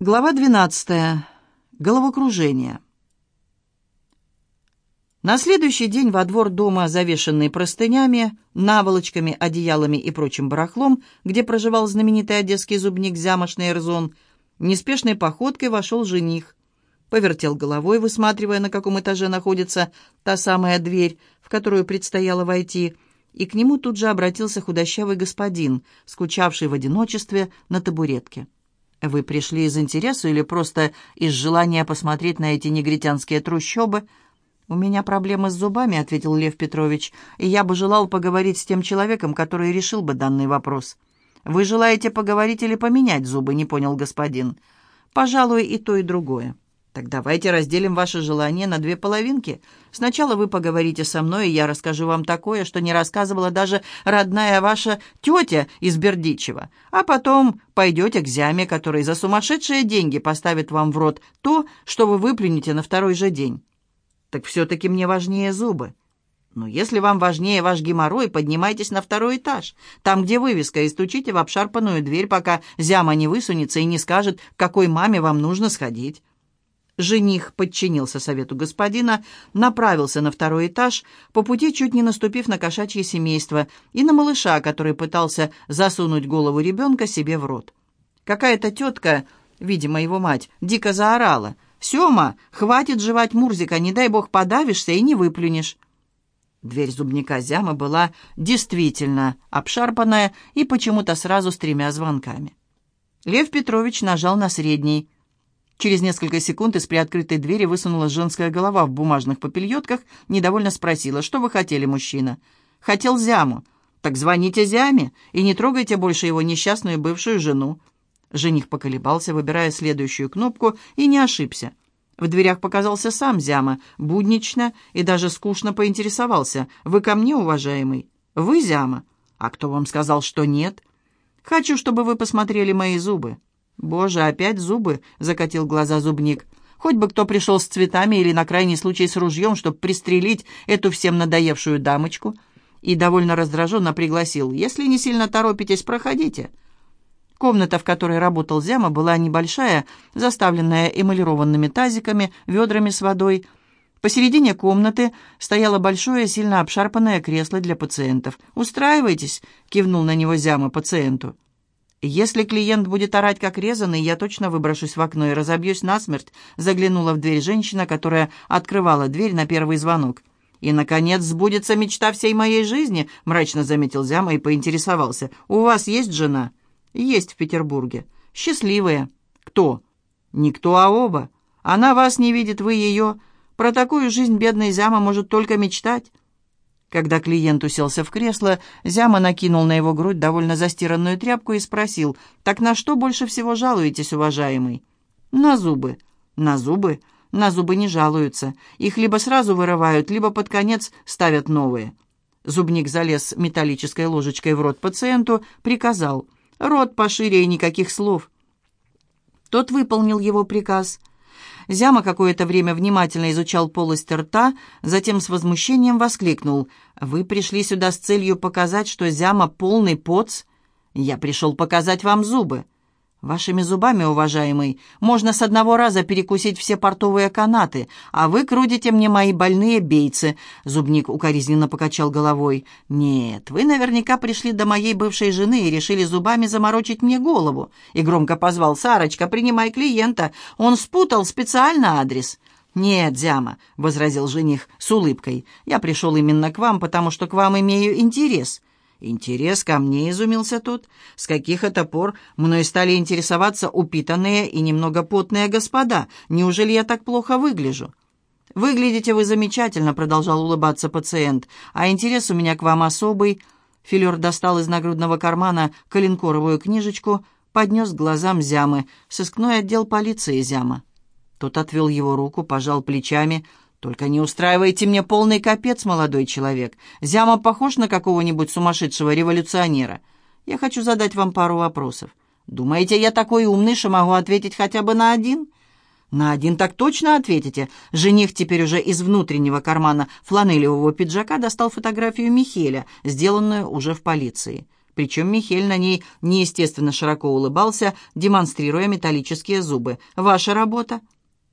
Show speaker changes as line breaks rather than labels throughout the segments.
Глава 12. Головокружение. На следующий день во двор дома, завешенный простынями, наволочками, одеялами и прочим барахлом, где проживал знаменитый одесский зубник Зямошный Эрзон, неспешной походкой вошел жених. Повертел головой, высматривая, на каком этаже находится та самая дверь, в которую предстояло войти, и к нему тут же обратился худощавый господин, скучавший в одиночестве на табуретке. «Вы пришли из интереса или просто из желания посмотреть на эти негритянские трущобы?» «У меня проблемы с зубами», — ответил Лев Петрович, «и я бы желал поговорить с тем человеком, который решил бы данный вопрос». «Вы желаете поговорить или поменять зубы?» — не понял господин. «Пожалуй, и то, и другое». Так давайте разделим ваше желание на две половинки. Сначала вы поговорите со мной, и я расскажу вам такое, что не рассказывала даже родная ваша тетя из Бердичева. А потом пойдете к зяме, который за сумасшедшие деньги поставит вам в рот то, что вы выплюнете на второй же день. Так все-таки мне важнее зубы. Но если вам важнее ваш геморрой, поднимайтесь на второй этаж, там, где вывеска, и стучите в обшарпанную дверь, пока зяма не высунется и не скажет, к какой маме вам нужно сходить. Жених подчинился совету господина, направился на второй этаж, по пути чуть не наступив на кошачье семейство и на малыша, который пытался засунуть голову ребенка себе в рот. Какая-то тетка, видимо, его мать, дико заорала. «Сема, хватит жевать Мурзика, не дай бог подавишься и не выплюнешь». Дверь зубника Зяма была действительно обшарпанная и почему-то сразу с тремя звонками. Лев Петрович нажал на средний – Через несколько секунд из приоткрытой двери высунулась женская голова в бумажных попельотках, недовольно спросила, что вы хотели, мужчина? Хотел Зяму. Так звоните Зяме и не трогайте больше его несчастную бывшую жену. Жених поколебался, выбирая следующую кнопку, и не ошибся. В дверях показался сам Зяма, буднично и даже скучно поинтересовался. «Вы ко мне, уважаемый?» «Вы Зяма?» «А кто вам сказал, что нет?» «Хочу, чтобы вы посмотрели мои зубы». «Боже, опять зубы!» — закатил глаза зубник. «Хоть бы кто пришел с цветами или на крайний случай с ружьем, чтобы пристрелить эту всем надоевшую дамочку». И довольно раздраженно пригласил. «Если не сильно торопитесь, проходите». Комната, в которой работал Зяма, была небольшая, заставленная эмалированными тазиками, ведрами с водой. Посередине комнаты стояло большое, сильно обшарпанное кресло для пациентов. «Устраивайтесь», — кивнул на него Зяма пациенту. «Если клиент будет орать как резанный, я точно выброшусь в окно и разобьюсь насмерть», заглянула в дверь женщина, которая открывала дверь на первый звонок. «И, наконец, сбудется мечта всей моей жизни», — мрачно заметил Зяма и поинтересовался. «У вас есть жена?» «Есть в Петербурге». «Счастливая». «Кто?» «Никто, а оба. Она вас не видит, вы ее. Про такую жизнь бедный Зяма может только мечтать». Когда клиент уселся в кресло, Зяма накинул на его грудь довольно застиранную тряпку и спросил, «Так на что больше всего жалуетесь, уважаемый?» «На зубы». «На зубы?» «На зубы не жалуются. Их либо сразу вырывают, либо под конец ставят новые». Зубник залез металлической ложечкой в рот пациенту, приказал, «Рот пошире и никаких слов». Тот выполнил его приказ. Зяма какое-то время внимательно изучал полость рта, затем с возмущением воскликнул. «Вы пришли сюда с целью показать, что Зяма полный поц? Я пришел показать вам зубы». «Вашими зубами, уважаемый, можно с одного раза перекусить все портовые канаты, а вы крутите мне мои больные бейцы», — зубник укоризненно покачал головой. «Нет, вы наверняка пришли до моей бывшей жены и решили зубами заморочить мне голову». И громко позвал «Сарочка, принимай клиента, он спутал специально адрес». «Нет, Зяма», — возразил жених с улыбкой, — «я пришел именно к вам, потому что к вам имею интерес». «Интерес ко мне», — изумился тот. «С каких это пор мной стали интересоваться упитанные и немного потные господа? Неужели я так плохо выгляжу?» «Выглядите вы замечательно», — продолжал улыбаться пациент. «А интерес у меня к вам особый». Филер достал из нагрудного кармана коленкоровую книжечку, поднес к глазам Зямы. «Сыскной отдел полиции Зяма». Тот отвел его руку, пожал плечами — «Только не устраивайте мне полный капец, молодой человек. Зяма похож на какого-нибудь сумасшедшего революционера. Я хочу задать вам пару вопросов. Думаете, я такой умный, что могу ответить хотя бы на один?» «На один так точно ответите». Жених теперь уже из внутреннего кармана фланелевого пиджака достал фотографию Михеля, сделанную уже в полиции. Причем Михель на ней неестественно широко улыбался, демонстрируя металлические зубы. «Ваша работа?»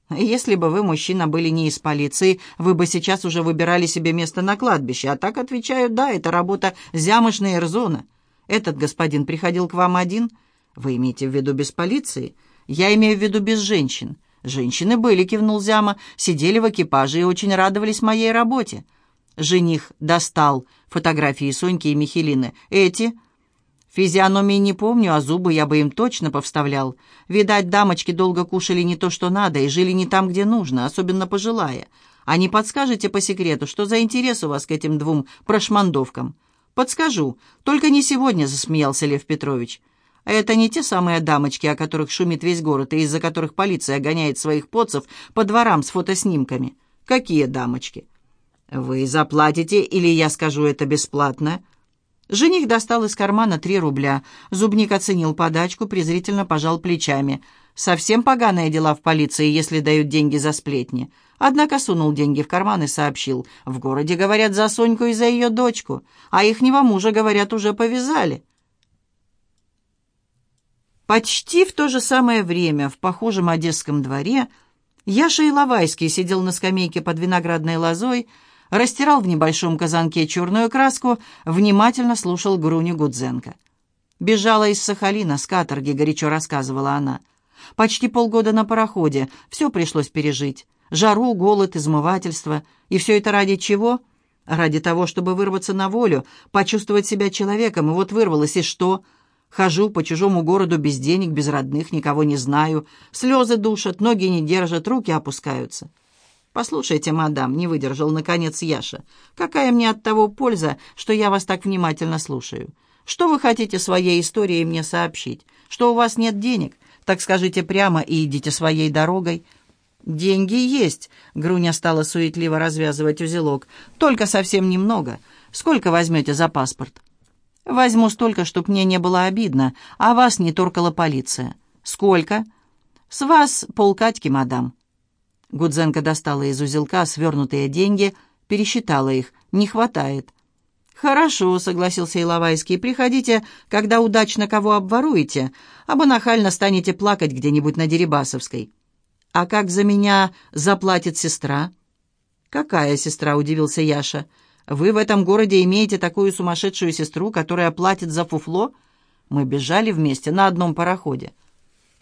«Если бы вы, мужчина, были не из полиции, вы бы сейчас уже выбирали себе место на кладбище. А так отвечаю, да, это работа Зямышна Эрзона. Этот господин приходил к вам один? Вы имеете в виду без полиции? Я имею в виду без женщин. Женщины были, кивнул Зяма, сидели в экипаже и очень радовались моей работе. Жених достал фотографии Соньки и Михелины. Эти Физиономии не помню, а зубы я бы им точно повставлял. Видать, дамочки долго кушали не то, что надо, и жили не там, где нужно, особенно пожилая. А не подскажете по секрету, что за интерес у вас к этим двум прошмандовкам? Подскажу. Только не сегодня, засмеялся Лев Петрович. А это не те самые дамочки, о которых шумит весь город, и из-за которых полиция гоняет своих поцев по дворам с фотоснимками. Какие дамочки? Вы заплатите, или я скажу это бесплатно? Жених достал из кармана три рубля. Зубник оценил подачку, презрительно пожал плечами. «Совсем поганые дела в полиции, если дают деньги за сплетни». Однако сунул деньги в карман и сообщил. «В городе, говорят, за Соньку и за ее дочку, а ихнего мужа, говорят, уже повязали». Почти в то же самое время в похожем одесском дворе Яша Иловайский сидел на скамейке под виноградной лозой, растирал в небольшом казанке черную краску, внимательно слушал Груню Гудзенко. «Бежала из Сахалина с каторги», — горячо рассказывала она. «Почти полгода на пароходе, все пришлось пережить. Жару, голод, измывательство. И все это ради чего?» «Ради того, чтобы вырваться на волю, почувствовать себя человеком. И вот вырвалась, и что?» Хожу по чужому городу без денег, без родных, никого не знаю. Слезы душат, ноги не держат, руки опускаются. «Послушайте, мадам», — не выдержал, наконец, Яша, «какая мне от того польза, что я вас так внимательно слушаю? Что вы хотите своей историей мне сообщить? Что у вас нет денег? Так скажите прямо и идите своей дорогой». «Деньги есть», — Груня стала суетливо развязывать узелок. «Только совсем немного. Сколько возьмете за паспорт?» «Возьму столько, чтоб мне не было обидно, а вас не торкала полиция». «Сколько?» «С вас полкатьки, мадам». Гудзенко достала из узелка свернутые деньги, пересчитала их. «Не хватает». «Хорошо», — согласился Иловайский. «Приходите, когда удачно кого обворуете, або нахально станете плакать где-нибудь на Дерибасовской». «А как за меня заплатит сестра?» «Какая сестра?» — удивился Яша. «Вы в этом городе имеете такую сумасшедшую сестру, которая платит за фуфло?» Мы бежали вместе на одном пароходе.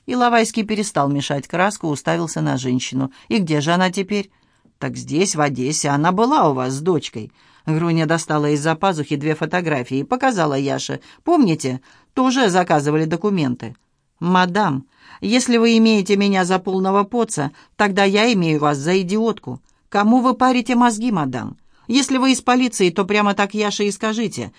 Иловайский перестал мешать краску, уставился на женщину. «И где же она теперь?» «Так здесь, в Одессе. Она была у вас с дочкой». Груня достала из-за пазухи две фотографии и показала Яше. «Помните? Тоже заказывали документы». «Мадам, если вы имеете меня за полного поца, тогда я имею вас за идиотку. Кому вы парите мозги, мадам? Если вы из полиции, то прямо так Яше и скажите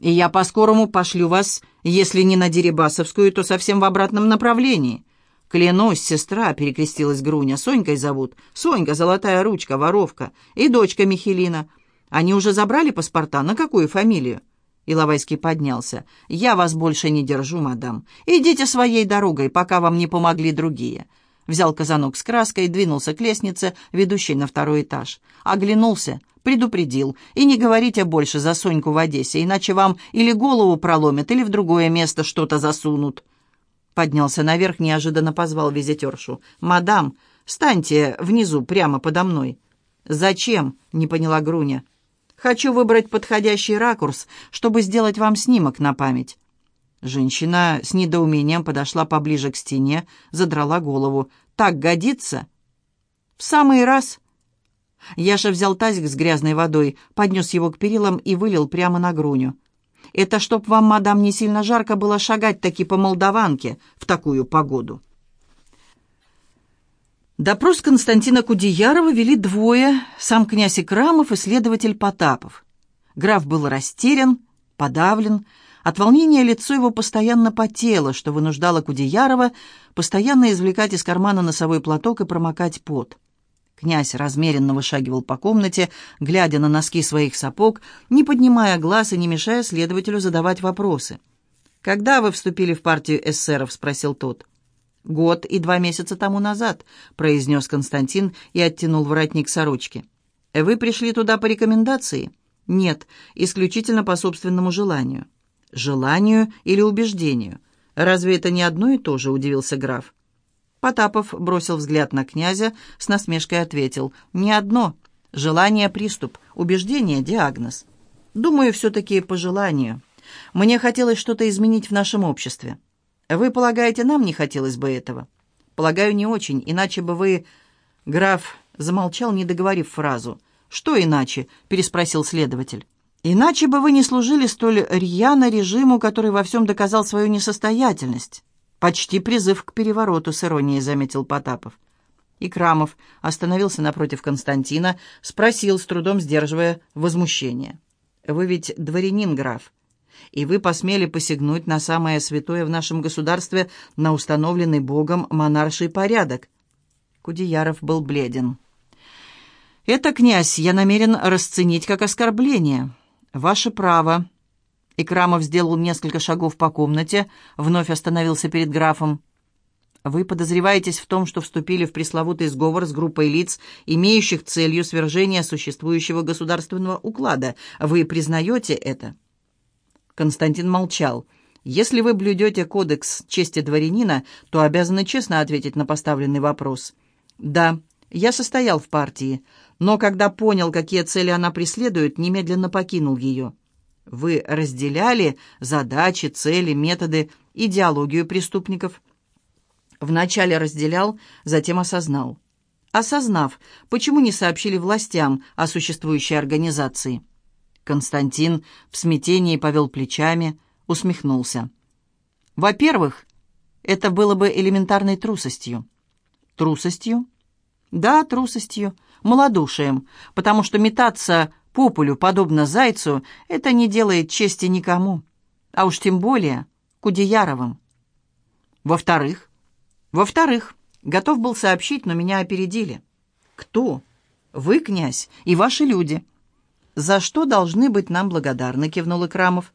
и я по-скорому пошлю вас, если не на Дерибасовскую, то совсем в обратном направлении». «Клянусь, сестра», — перекрестилась Груня, — «Сонькой зовут. Сонька, золотая ручка, воровка. И дочка Михелина. Они уже забрали паспорта? На какую фамилию?» Иловайский поднялся. «Я вас больше не держу, мадам. Идите своей дорогой, пока вам не помогли другие». Взял казанок с краской, двинулся к лестнице, ведущей на второй этаж. Оглянулся. Предупредил. И не говорите больше за Соньку в Одессе, иначе вам или голову проломят, или в другое место что-то засунут. Поднялся наверх, неожиданно позвал визитершу. «Мадам, станьте внизу, прямо подо мной». «Зачем?» — не поняла Груня. «Хочу выбрать подходящий ракурс, чтобы сделать вам снимок на память». Женщина с недоумением подошла поближе к стене, задрала голову. «Так годится?» «В самый раз», Яша взял тазик с грязной водой, поднес его к перилам и вылил прямо на груню. «Это чтоб вам, мадам, не сильно жарко было шагать таки по молдаванке в такую погоду». Допрос Константина Кудеярова вели двое, сам князь Икрамов и следователь Потапов. Граф был растерян, подавлен, от волнения лицо его постоянно потело, что вынуждало Кудеярова постоянно извлекать из кармана носовой платок и промокать пот. Князь размеренно вышагивал по комнате, глядя на носки своих сапог, не поднимая глаз и не мешая следователю задавать вопросы. «Когда вы вступили в партию эсеров?» — спросил тот. «Год и два месяца тому назад», — произнес Константин и оттянул воротник сорочки. «Вы пришли туда по рекомендации?» «Нет, исключительно по собственному желанию». Желанию или убеждению? Разве это не одно и то же?» — удивился граф. Потапов бросил взгляд на князя, с насмешкой ответил. «Не одно. Желание — приступ, убеждение — диагноз. Думаю, все-таки по желанию. Мне хотелось что-то изменить в нашем обществе. Вы полагаете, нам не хотелось бы этого? Полагаю, не очень, иначе бы вы...» Граф замолчал, не договорив фразу. «Что иначе?» — переспросил следователь. «Иначе бы вы не служили столь рьяно режиму, который во всем доказал свою несостоятельность». «Почти призыв к перевороту», — с иронией заметил Потапов. И Крамов остановился напротив Константина, спросил, с трудом сдерживая возмущение. «Вы ведь дворянин, граф, и вы посмели посягнуть на самое святое в нашем государстве, на установленный Богом монарший порядок». Кудеяров был бледен. «Это, князь, я намерен расценить как оскорбление. Ваше право». Икрамов сделал несколько шагов по комнате, вновь остановился перед графом. «Вы подозреваетесь в том, что вступили в пресловутый сговор с группой лиц, имеющих целью свержения существующего государственного уклада. Вы признаете это?» Константин молчал. «Если вы блюдете кодекс чести дворянина, то обязаны честно ответить на поставленный вопрос». «Да, я состоял в партии, но когда понял, какие цели она преследует, немедленно покинул ее. Вы разделяли задачи, цели, методы, идеологию преступников? Вначале разделял, затем осознал. Осознав, почему не сообщили властям о существующей организации? Константин в смятении повел плечами, усмехнулся. Во-первых, это было бы элементарной трусостью. Трусостью? Да, трусостью малодушием, потому что метаться по полю, подобно зайцу, это не делает чести никому, а уж тем более Кудеяровым. Во-вторых, во-вторых, готов был сообщить, но меня опередили. Кто? Вы, князь, и ваши люди. За что должны быть нам благодарны, кивнул Икрамов.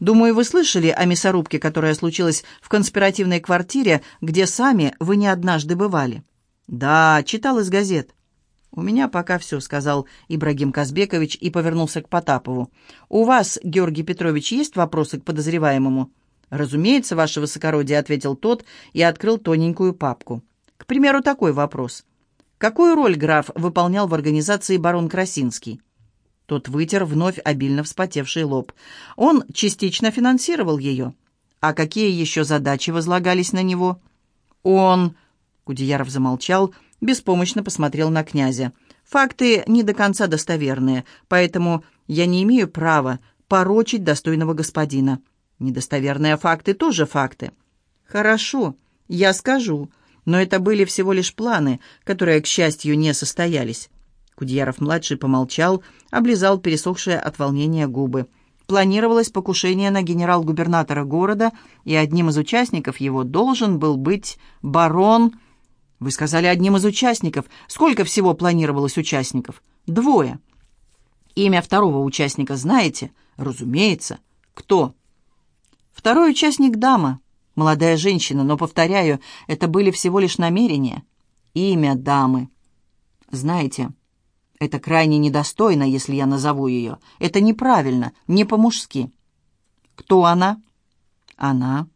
Думаю, вы слышали о мясорубке, которая случилась в конспиративной квартире, где сами вы не однажды бывали. Да, читал из газет. «У меня пока все», — сказал Ибрагим Казбекович и повернулся к Потапову. «У вас, Георгий Петрович, есть вопросы к подозреваемому?» «Разумеется, ваше высокородие», — ответил тот и открыл тоненькую папку. «К примеру, такой вопрос. Какую роль граф выполнял в организации барон Красинский?» Тот вытер вновь обильно вспотевший лоб. «Он частично финансировал ее. А какие еще задачи возлагались на него?» «Он...» — Кудеяров замолчал, беспомощно посмотрел на князя. «Факты не до конца достоверные, поэтому я не имею права порочить достойного господина. Недостоверные факты тоже факты». «Хорошо, я скажу, но это были всего лишь планы, которые, к счастью, не состоялись». Кудьяров-младший помолчал, облизал пересохшие от волнения губы. Планировалось покушение на генерал-губернатора города, и одним из участников его должен был быть барон вы сказали одним из участников. Сколько всего планировалось участников? Двое. Имя второго участника знаете? Разумеется. Кто? Второй участник дама, молодая женщина, но, повторяю, это были всего лишь намерения. Имя дамы. Знаете, это крайне недостойно, если я назову ее. Это неправильно, не по-мужски. Кто она? Она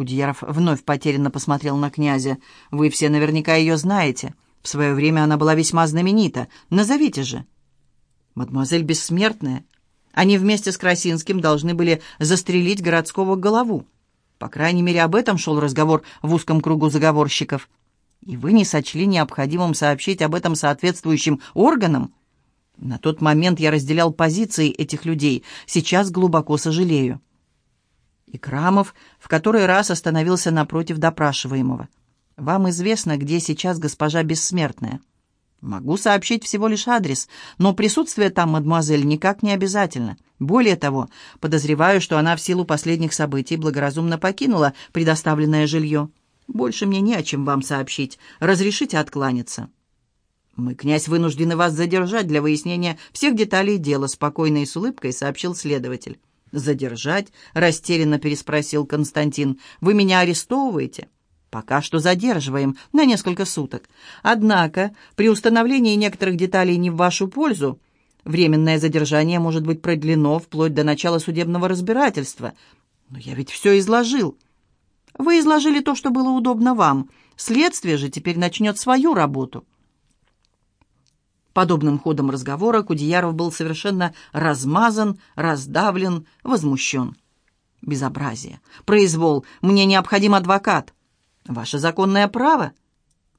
Кудьяров вновь потерянно посмотрел на князя. «Вы все наверняка ее знаете. В свое время она была весьма знаменита. Назовите же». «Мадемуазель Бессмертная. Они вместе с Красинским должны были застрелить городского голову. По крайней мере, об этом шел разговор в узком кругу заговорщиков. И вы не сочли необходимым сообщить об этом соответствующим органам?» На тот момент я разделял позиции этих людей. Сейчас глубоко сожалею. И Крамов в который раз остановился напротив допрашиваемого. «Вам известно, где сейчас госпожа Бессмертная?» «Могу сообщить всего лишь адрес, но присутствие там, мадемуазель, никак не обязательно. Более того, подозреваю, что она в силу последних событий благоразумно покинула предоставленное жилье. Больше мне не о чем вам сообщить. Разрешите откланяться». «Мы, князь, вынуждены вас задержать для выяснения всех деталей дела», спокойно и с улыбкой сообщил следователь. «Задержать?» — растерянно переспросил Константин. «Вы меня арестовываете?» «Пока что задерживаем на несколько суток. Однако при установлении некоторых деталей не в вашу пользу временное задержание может быть продлено вплоть до начала судебного разбирательства. Но я ведь все изложил. Вы изложили то, что было удобно вам. Следствие же теперь начнет свою работу. Подобным ходом разговора Кудеяров был совершенно размазан, раздавлен, возмущен. Безобразие. Произвол. Мне необходим адвокат. Ваше законное право.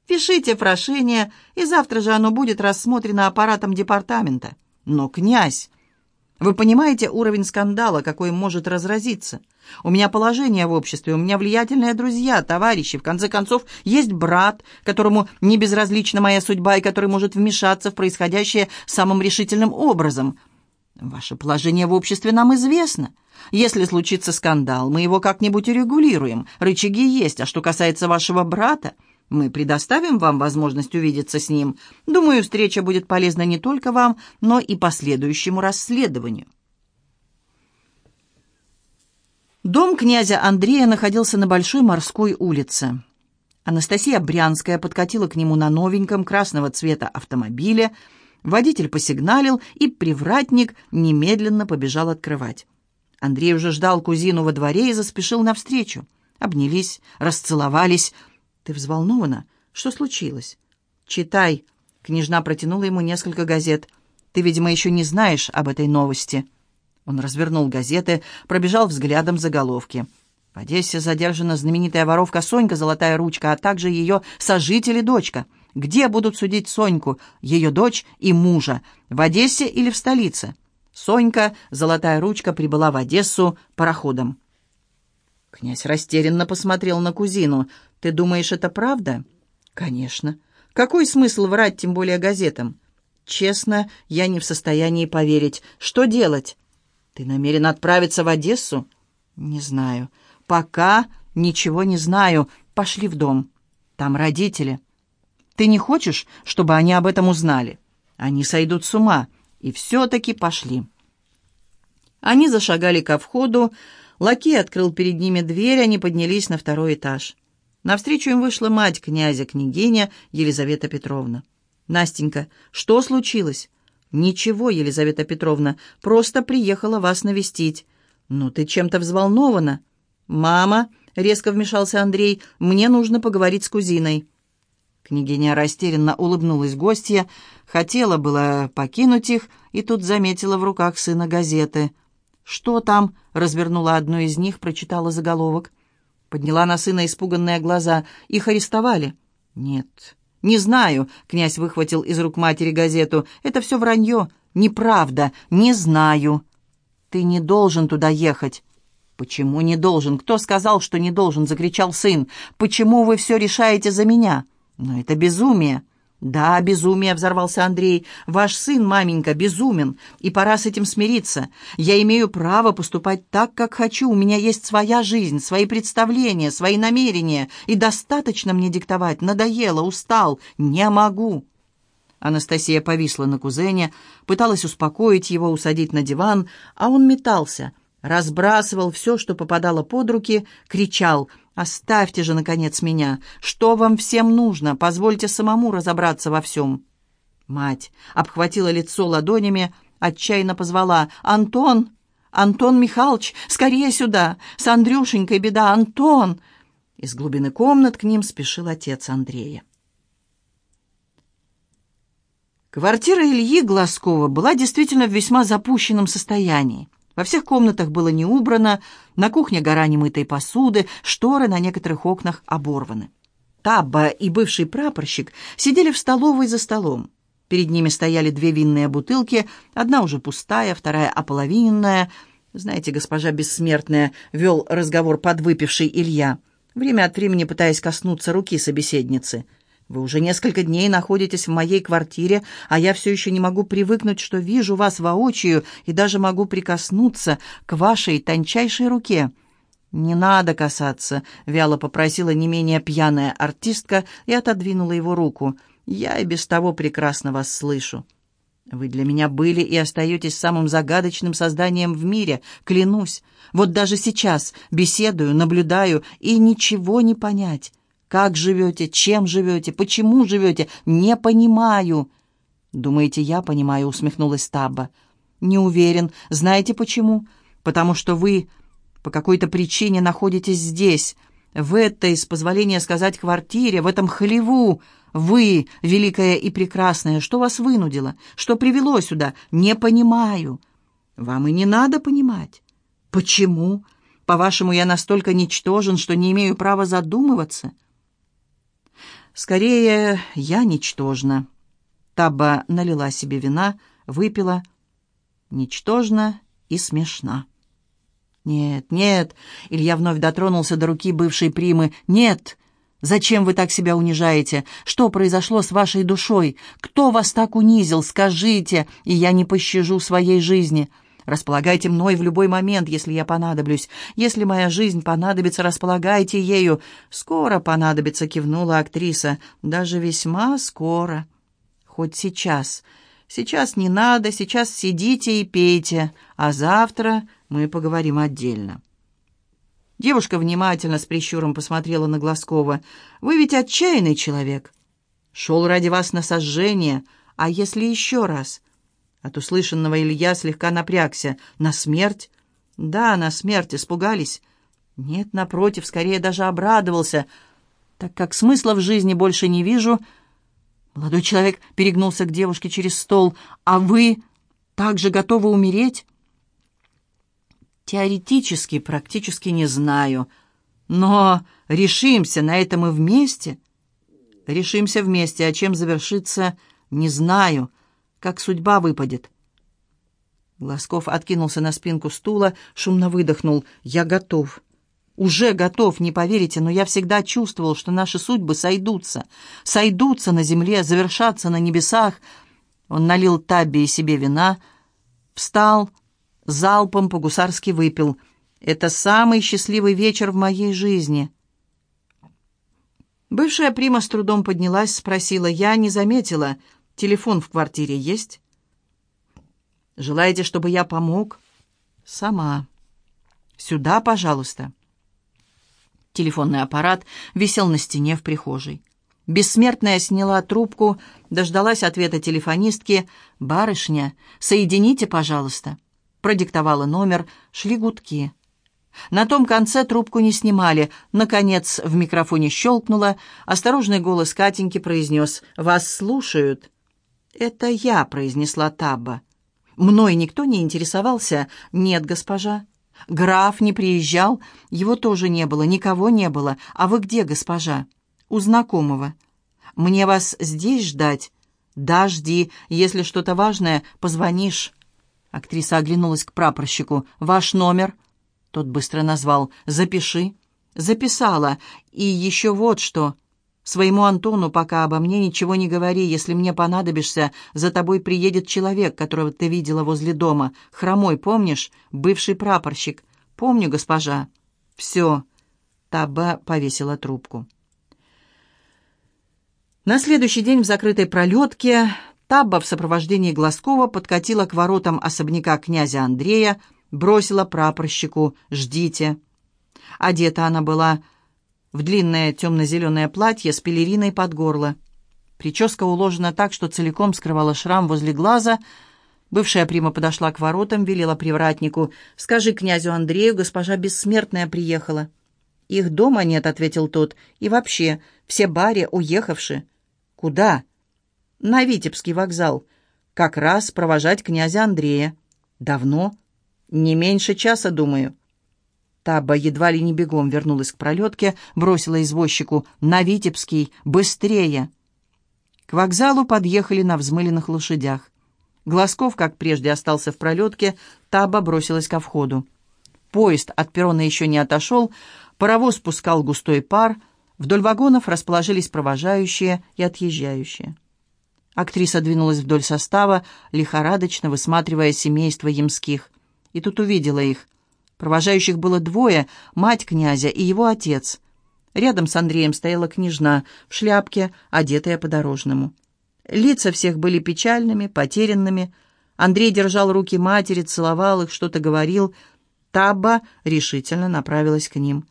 Пишите прошение, и завтра же оно будет рассмотрено аппаратом департамента. Но, князь, вы понимаете уровень скандала, какой может разразиться? У меня положение в обществе, у меня влиятельные друзья, товарищи. В конце концов, есть брат, которому не безразлична моя судьба и который может вмешаться в происходящее самым решительным образом. Ваше положение в обществе нам известно. Если случится скандал, мы его как-нибудь урегулируем. Рычаги есть. А что касается вашего брата, мы предоставим вам возможность увидеться с ним. Думаю, встреча будет полезна не только вам, но и последующему расследованию. Дом князя Андрея находился на Большой морской улице. Анастасия Брянская подкатила к нему на новеньком красного цвета автомобиле. Водитель посигналил, и привратник немедленно побежал открывать. Андрей уже ждал кузину во дворе и заспешил навстречу. Обнялись, расцеловались – «Ты взволнована? Что случилось?» «Читай». Княжна протянула ему несколько газет. «Ты, видимо, еще не знаешь об этой новости». Он развернул газеты, пробежал взглядом заголовки. В Одессе задержана знаменитая воровка Сонька «Золотая ручка», а также ее сожитель и дочка. Где будут судить Соньку, ее дочь и мужа? В Одессе или в столице? Сонька «Золотая ручка» прибыла в Одессу пароходом. Князь растерянно посмотрел на кузину. «Ты думаешь, это правда?» «Конечно. Какой смысл врать, тем более газетам?» «Честно, я не в состоянии поверить. Что делать?» «Ты намерен отправиться в Одессу?» «Не знаю. Пока ничего не знаю. Пошли в дом. Там родители. Ты не хочешь, чтобы они об этом узнали? Они сойдут с ума. И все-таки пошли». Они зашагали ко входу. Лакей открыл перед ними дверь, они поднялись на второй этаж. Навстречу им вышла мать князя, княгиня Елизавета Петровна. «Настенька, что случилось?» «Ничего, Елизавета Петровна, просто приехала вас навестить». «Ну, ты чем-то взволнована?» «Мама», — резко вмешался Андрей, — «мне нужно поговорить с кузиной». Княгиня растерянно улыбнулась гостья, хотела было покинуть их, и тут заметила в руках сына газеты. «Что там?» — развернула одну из них, прочитала заголовок. Подняла на сына испуганные глаза. «Их арестовали?» «Нет, не знаю», — князь выхватил из рук матери газету. «Это все вранье. Неправда. Не знаю». «Ты не должен туда ехать». «Почему не должен? Кто сказал, что не должен?» — закричал сын. «Почему вы все решаете за меня?» «Но это безумие». «Да, безумие», — взорвался Андрей. «Ваш сын, маменька, безумен, и пора с этим смириться. Я имею право поступать так, как хочу. У меня есть своя жизнь, свои представления, свои намерения, и достаточно мне диктовать. Надоело, устал, не могу». Анастасия повисла на кузене, пыталась успокоить его, усадить на диван, а он метался, разбрасывал все, что попадало под руки, кричал — «Оставьте же, наконец, меня! Что вам всем нужно? Позвольте самому разобраться во всем!» Мать обхватила лицо ладонями, отчаянно позвала «Антон! Антон Михайлович, скорее сюда! С Андрюшенькой беда! Антон!» Из глубины комнат к ним спешил отец Андрея. Квартира Ильи Глазкова была действительно в весьма запущенном состоянии. Во всех комнатах было не убрано, на кухне гора немытой посуды, шторы на некоторых окнах оборваны. Табба и бывший прапорщик сидели в столовой за столом. Перед ними стояли две винные бутылки, одна уже пустая, вторая ополовиненная. Знаете, госпожа бессмертная, вел разговор подвыпивший Илья, время от времени пытаясь коснуться руки собеседницы — вы уже несколько дней находитесь в моей квартире, а я все еще не могу привыкнуть, что вижу вас воочию и даже могу прикоснуться к вашей тончайшей руке». «Не надо касаться», — вяло попросила не менее пьяная артистка и отодвинула его руку. «Я и без того прекрасно вас слышу». «Вы для меня были и остаетесь самым загадочным созданием в мире, клянусь. Вот даже сейчас беседую, наблюдаю, и ничего не понять. Как живете, чем живете, почему живете, не понимаю». «Думаете, я понимаю?» — усмехнулась Табба. «Не уверен. Знаете почему? Потому что вы по какой-то причине находитесь здесь, в этой, с позволения сказать, квартире, в этом хлеву. Вы, великая и прекрасная, что вас вынудило? Что привело сюда? Не понимаю. Вам и не надо понимать. Почему? По-вашему, я настолько ничтожен, что не имею права задумываться? Скорее, я ничтожна. Таба налила себе вина, выпила. Ничтожна и смешна. «Нет, нет!» — Илья вновь дотронулся до руки бывшей примы. «Нет! Зачем вы так себя унижаете? Что произошло с вашей душой? Кто вас так унизил? Скажите, и я не пощажу своей жизни. Располагайте мной в любой момент, если я понадоблюсь. Если моя жизнь понадобится, располагайте ею. Скоро понадобится, кивнула актриса. Даже весьма скоро. Хоть сейчас. Сейчас не надо, сейчас сидите и пейте, а завтра мы поговорим отдельно». Девушка внимательно с прищуром посмотрела на Глазкова. «Вы ведь отчаянный человек. Шел ради вас на сожжение, а если еще раз?» От услышанного Илья слегка напрягся. «На смерть?» «Да, на смерть. Испугались?» «Нет, напротив, скорее даже обрадовался. Так как смысла в жизни больше не вижу...» Молодой человек перегнулся к девушке через стол. «А вы также готовы умереть?» Теоретически, практически не знаю. Но решимся на это мы вместе. Решимся вместе, а чем завершится, не знаю. Как судьба выпадет. Глазков откинулся на спинку стула, шумно выдохнул. «Я готов. Уже готов, не поверите, но я всегда чувствовал, что наши судьбы сойдутся. Сойдутся на земле, завершатся на небесах». Он налил Табби и себе вина, встал, залпом по-гусарски выпил. «Это самый счастливый вечер в моей жизни». Бывшая прима с трудом поднялась, спросила. «Я не заметила. Телефон в квартире есть?» «Желаете, чтобы я помог?» «Сама. Сюда, пожалуйста». Телефонный аппарат висел на стене в прихожей. Бессмертная сняла трубку, дождалась ответа телефонистки. «Барышня, соедините, пожалуйста» продиктовала номер, шли гудки. На том конце трубку не снимали. Наконец в микрофоне щелкнуло. Осторожный голос Катеньки произнес «Вас слушают». «Это я», — произнесла Таба. «Мной никто не интересовался?» «Нет, госпожа». «Граф не приезжал?» «Его тоже не было, никого не было. А вы где, госпожа?» «У знакомого». «Мне вас здесь ждать?» «Да, жди. Если что-то важное, позвонишь». Актриса оглянулась к прапорщику. «Ваш номер?» Тот быстро назвал. «Запиши». «Записала. И еще вот что. Своему Антону пока обо мне ничего не говори. Если мне понадобишься, за тобой приедет человек, которого ты видела возле дома. Хромой, помнишь? Бывший прапорщик. Помню, госпожа. Все». Таба повесила трубку. На следующий день в закрытой пролетке Табба в сопровождении Глазкова подкатила к воротам особняка князя Андрея, бросила прапорщику «Ждите». Одета она была в длинное темно-зеленое платье с пелериной под горло. Прическа уложена так, что целиком скрывала шрам возле глаза. Бывшая прима подошла к воротам, велела привратнику. «Скажи князю Андрею, госпожа Бессмертная приехала». «Их дома нет», — ответил тот. «И вообще, все баре уехавши». «Куда?» на Витебский вокзал. Как раз провожать князя Андрея. Давно? Не меньше часа, думаю. Таба едва ли не бегом вернулась к пролетке, бросила извозчику «На Витебский! Быстрее!» К вокзалу подъехали на взмыленных лошадях. Глазков, как прежде, остался в пролетке, Таба бросилась ко входу. Поезд от перрона еще не отошел, паровоз пускал густой пар, вдоль вагонов расположились провожающие и отъезжающие. Актриса двинулась вдоль состава, лихорадочно высматривая семейство ямских. И тут увидела их. Провожающих было двое, мать князя и его отец. Рядом с Андреем стояла княжна в шляпке, одетая по-дорожному. Лица всех были печальными, потерянными. Андрей держал руки матери, целовал их, что-то говорил. Табба решительно направилась к ним.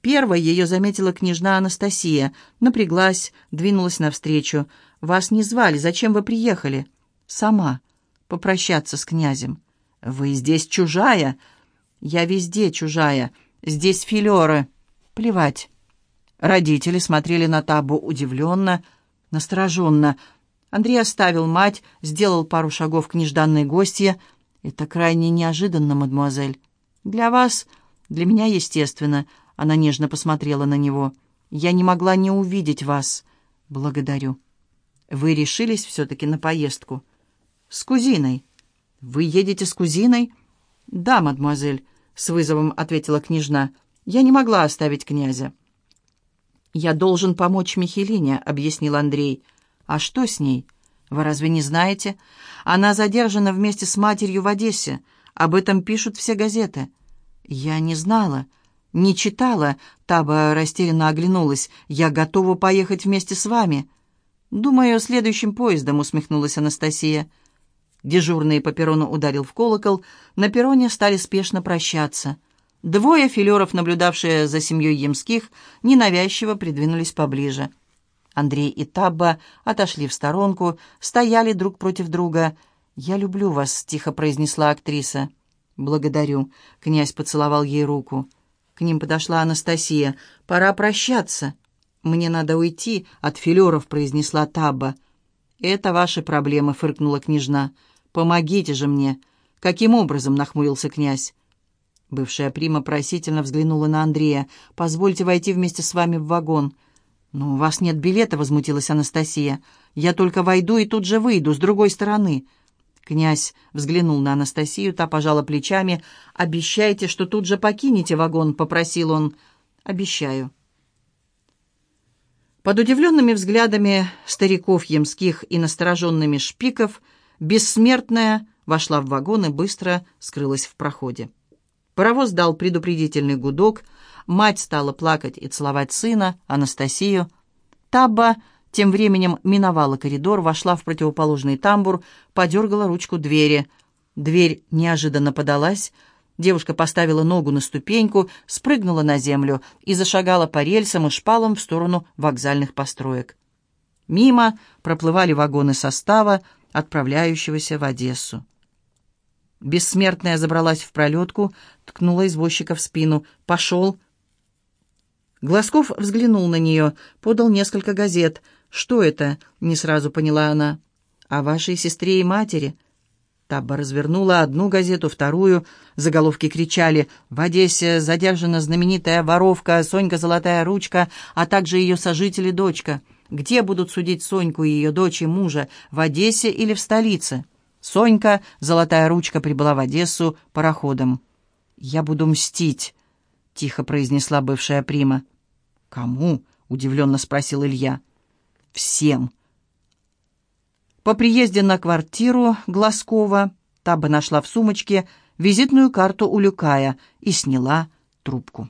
Первой ее заметила княжна Анастасия, напряглась, двинулась навстречу. «Вас не звали, зачем вы приехали?» «Сама. Попрощаться с князем». «Вы здесь чужая?» Я везде чужая. Здесь филеры. Плевать. Родители смотрели на Табу удивленно, настороженно. Андрей оставил мать, сделал пару шагов к нежданной гостье. «Это крайне неожиданно, мадемуазель. Для вас, для меня, естественно». Она нежно посмотрела на него. «Я не могла не увидеть вас. Благодарю». «Вы решились все-таки на поездку?» «С кузиной». «Вы едете с кузиной?» «Да, мадемуазель», — с вызовом ответила княжна. «Я не могла оставить князя». «Я должен помочь Михелине», — объяснил Андрей. «А что с ней? Вы разве не знаете? Она задержана вместе с матерью в Одессе. Об этом пишут все газеты». «Я не знала, не читала», — Таба растерянно оглянулась. «Я готова поехать вместе с вами». «Думаю, следующим поездом», — усмехнулась Анастасия. Дежурный по перрону ударил в колокол. На перроне стали спешно прощаться. Двое филеров, наблюдавшие за семьей Ямских, ненавязчиво придвинулись поближе. Андрей и Табба отошли в сторонку, стояли друг против друга. «Я люблю вас», — тихо произнесла актриса. «Благодарю», — князь поцеловал ей руку. К ним подошла Анастасия. «Пора прощаться». «Мне надо уйти от филеров», — произнесла Табба. «Это ваши проблемы», — фыркнула княжна. «Помогите же мне». «Каким образом?» — нахмурился князь. Бывшая прима просительно взглянула на Андрея. «Позвольте войти вместе с вами в вагон». «Но у вас нет билета», — возмутилась Анастасия. «Я только войду и тут же выйду, с другой стороны». Князь взглянул на Анастасию, та пожала плечами. «Обещайте, что тут же покинете вагон», — попросил он. «Обещаю». Под удивленными взглядами стариков ямских и настороженными шпиков бессмертная вошла в вагон и быстро скрылась в проходе. Паровоз дал предупредительный гудок, мать стала плакать и целовать сына, Анастасию. Табба тем временем миновала коридор, вошла в противоположный тамбур, подергала ручку двери. Дверь неожиданно подалась, девушка поставила ногу на ступеньку, спрыгнула на землю и зашагала по рельсам и шпалам в сторону вокзальных построек. Мимо проплывали вагоны состава, отправляющегося в Одессу. Бессмертная забралась в пролетку, ткнула извозчика в спину. «Пошел!» Глазков взглянул на нее, подал несколько газет. «Что это?» — не сразу поняла она. «О вашей сестре и матери». Табба развернула одну газету, вторую. Заголовки кричали «В Одессе задержана знаменитая воровка Сонька Золотая Ручка, а также ее сожители дочка. Где будут судить Соньку и ее дочь и мужа, в Одессе или в столице?» Сонька, золотая ручка, прибыла в Одессу пароходом. «Я буду мстить», — тихо произнесла бывшая прима. «Кому?» — удивленно спросил Илья. «Всем». По приезде на квартиру Глазкова Таба нашла в сумочке визитную карту у Люкая и сняла трубку.